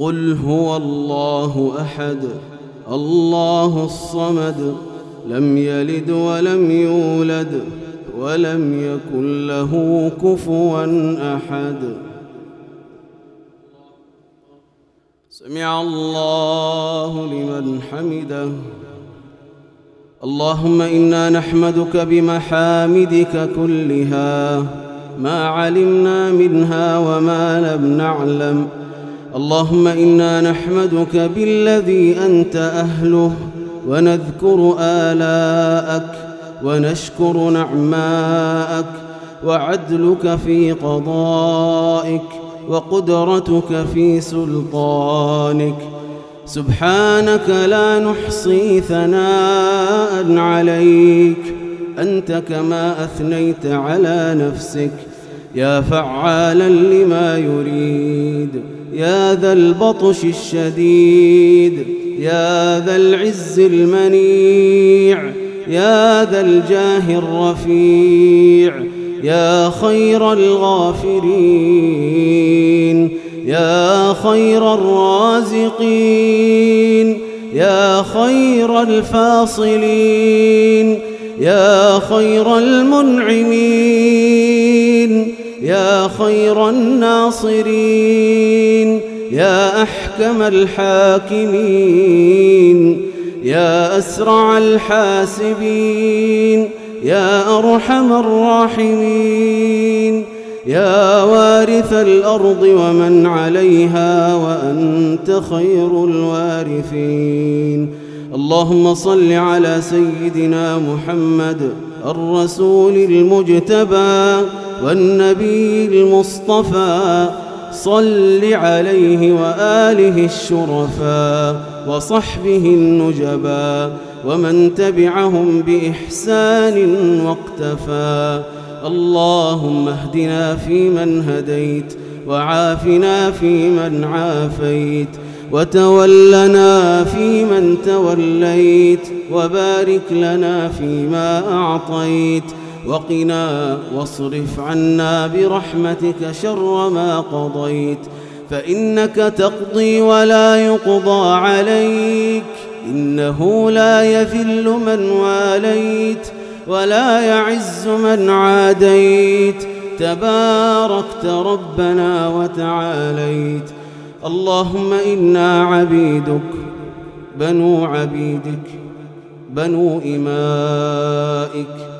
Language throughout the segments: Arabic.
قل هو الله أحد الله الصمد لم يلد ولم يولد ولم يكن له كفوا أحد. سمع الله لمن حمده. اللهم إنا نحمدك بمحامدك كلها ما علمنا منها وما لم نعلم. اللهم إنا نحمدك بالذي أنت أهله ونذكر آلاءك ونشكر نعماءك وعدلك في قضائك وقدرتك في سلطانك. سبحانك لا نحصي ثناء عليك أنت كما أثنيت على نفسك يا فعالا لما يريد. يا ذا البطش الشديد يا ذا العز المنيع يا ذا الجاه الرفيع يا خير الغافرين يا خير الرازقين يا خير الفاصلين يا خير المنعمين. يا خير الناصرين يا أحكم الحاكمين يا أسرع الحاسبين يا أرحم الراحمين يا وارث الأرض ومن عليها وأنت خير الوارثين. اللهم صل على سيدنا محمد الرسول المجتبى والنبي المصطفى صل عليه وآله الشرفاء وصحبه النجبا ومن تبعهم بإحسان واقتفى. اللهم اهدنا فيمن هديت وعافنا فيمن عافيت وتولنا فيمن توليت وبارك لنا فيما أعطيت وقنا واصرف عنا برحمتك شر ما قضيت فإنك تقضي ولا يقضى عليك إنه لا يذل من واليت ولا يعز من عاديت تباركت ربنا وتعاليت اللهم إنا عبيدك بنو عبيدك بنو إمائك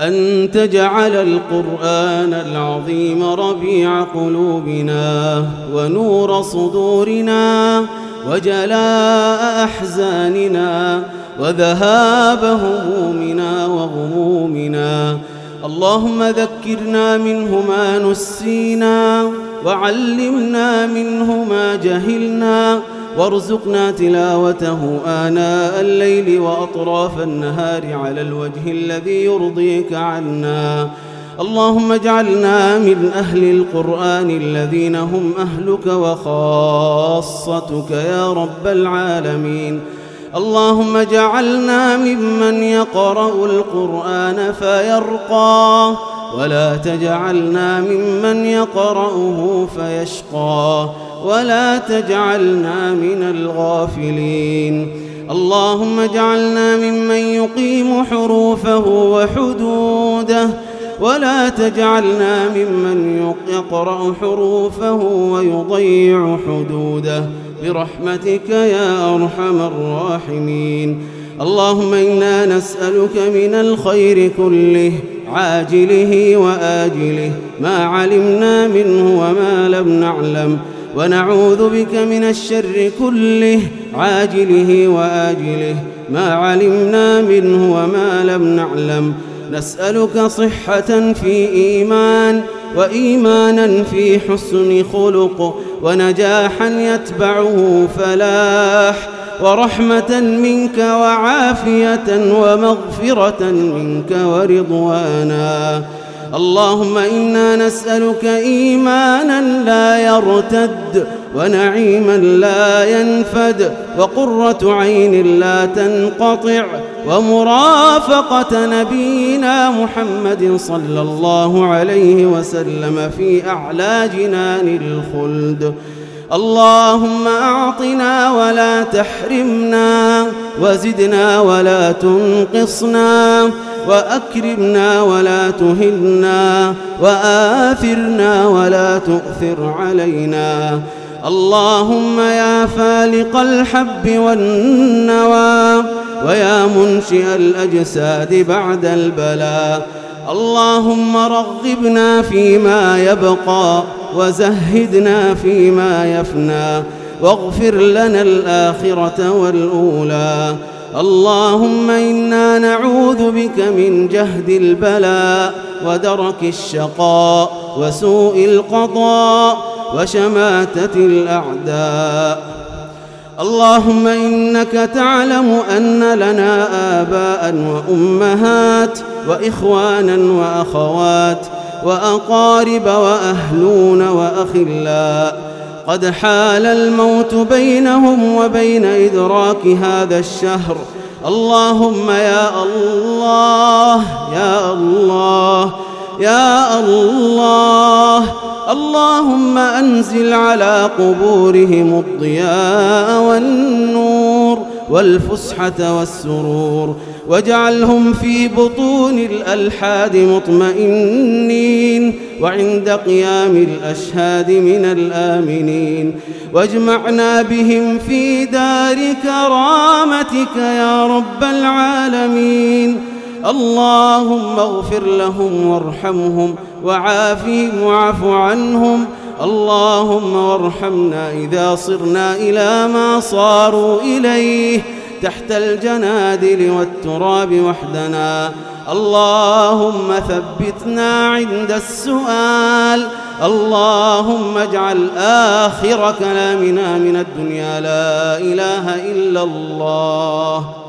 أن تجعل القرآن العظيم ربيع قلوبنا ونور صدورنا وجلاء أحزاننا وذهاب همومنا وغمومنا. اللهم ذكرنا منه ما نسينا وعلمنا منه ما جهلنا وارزقنا تلاوته آناء الليل وأطراف النهار على الوجه الذي يرضيك عنا. اللهم اجعلنا من أهل القرآن الذين هم أهلك وخاصتك يا رب العالمين. اللهم اجعلنا ممن يقرأ القرآن فيرقى ولا تجعلنا ممن يقرأه فيشقى ولا تجعلنا من الغافلين. اللهم اجعلنا ممن يقيم حروفه وحدوده ولا تجعلنا ممن يقرأ حروفه ويضيع حدوده. برحمتك يا أرحم الراحمين. اللهم إنا نسألك من الخير كله عاجله وآجله ما علمنا منه وما لم نعلم ونعوذ بك من الشر كله عاجله وآجله ما علمنا منه وما لم نعلم نسألك صحة في إيمان وإيمانا في حسن خلق ونجاحا يتبعه فلاح ورحمة منك وعافية ومغفرة منك ورضوانا. اللهم إنا نسألك إيمانا لا يرتد ونعيما لا ينفد وقرة عين لا تنقطع ومرافقة نبينا محمد صلى الله عليه وسلم في أعلى جنان الخلد اللهم أعطنا ولا تحرمنا وزدنا ولا تنقصنا وأكرمنا ولا تهنا وآثرنا ولا تؤثر علينا. اللهم يا فالق الحب والنوى ويا منشئ الأجساد بعد البلاء. اللهم رغبنا فيما يبقى وزهدنا فيما يفنى واغفر لنا الآخرة والأولى. اللهم إنا نعوذ بك من جهد البلاء ودرك الشقاء وسوء القضاء وشماتة الأعداء. اللهم إنك تعلم أن لنا آباء وأمهات وإخوانا وأخوات وأقارب وأهلون وأخلاء. قد حال الموت بينهم وبين إدراك هذا الشهر. اللهم يا الله يا الله يا الله. اللهم أنزل على قبورهم الضياء والنور. والفسحة والسرور. واجعلهم في بطون الألحاد مطمئنين. وعند قيام الأشهاد من الآمنين. واجمعنا بهم في دار كرامتك يا رب العالمين. اللهم اغفر لهم وارحمهم. وعافهم واعف عنهم. اللهم وارحمنا إذا صرنا إلى ما صاروا إليه تحت الجنادل والتراب وحدنا. اللهم ثبتنا عند السؤال. اللهم اجعل آخر كلامنا من الدنيا. لا إله إلا الله.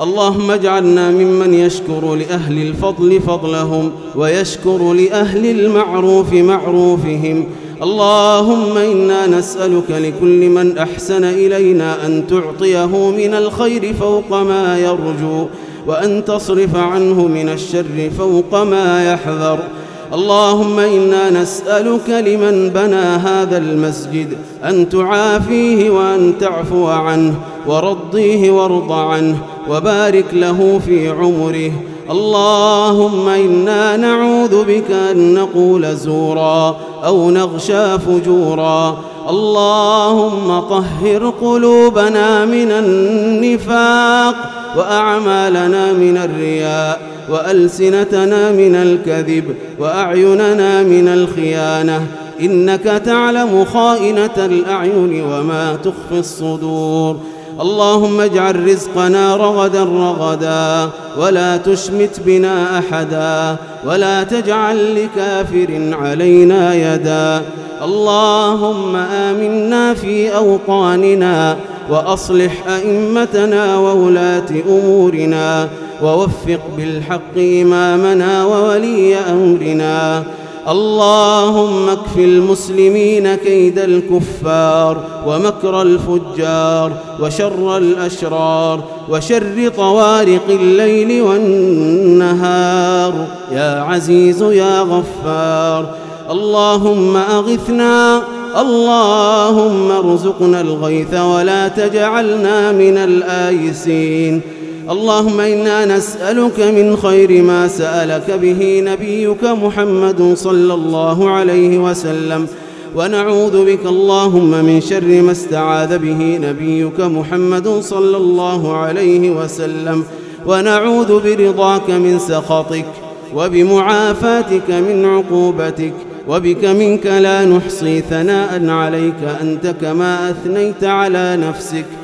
اللهم اجعلنا ممن يشكر لأهل الفضل فضلهم ويشكر لأهل المعروف معروفهم. اللهم إنا نسألك لكل من أحسن إلينا أن تعطيه من الخير فوق ما يرجو وأن تصرف عنه من الشر فوق ما يحذر. اللهم إنا نسألك لمن بنى هذا المسجد أن تعافيه وأن تعفو عنه ورضيه وارض عنه وبارك له في عمره. اللهم إنا نعوذ بك أن نقول زورا أو نغشى فجورا. اللهم طهر قلوبنا من النفاق وأعمالنا من الرياء وألسنتنا من الكذب وأعيننا من الخيانة. إنك تعلم خائنة الأعين وما تخفي الصدور. اللهم اجعل رزقنا رغدا رغدا ولا تشمت بنا أحدا ولا تجعل لكافر علينا يدا اللهم آمنا في أوطاننا وأصلح أئمتنا وولاة أمورنا ووفق بالحق إمامنا وولي أمرنا اللهم اكف المسلمين كيد الكفار ومكر الفجار وشر الأشرار وشر طوارق الليل والنهار. يا عزيز يا غفار اللهم أغثنا اللهم ارزقنا الغيث ولا تجعلنا من الآيسين. اللهم إنا نسألك من خير ما سألك به نبيك محمد صلى الله عليه وسلم ونعوذ بك اللهم من شر ما استعاذ به نبيك محمد صلى الله عليه وسلم ونعوذ برضاك من سخطك وبمعافاتك من عقوبتك وبك منك لا نحصي ثناء عليك أنت كما أثنيت على نفسك.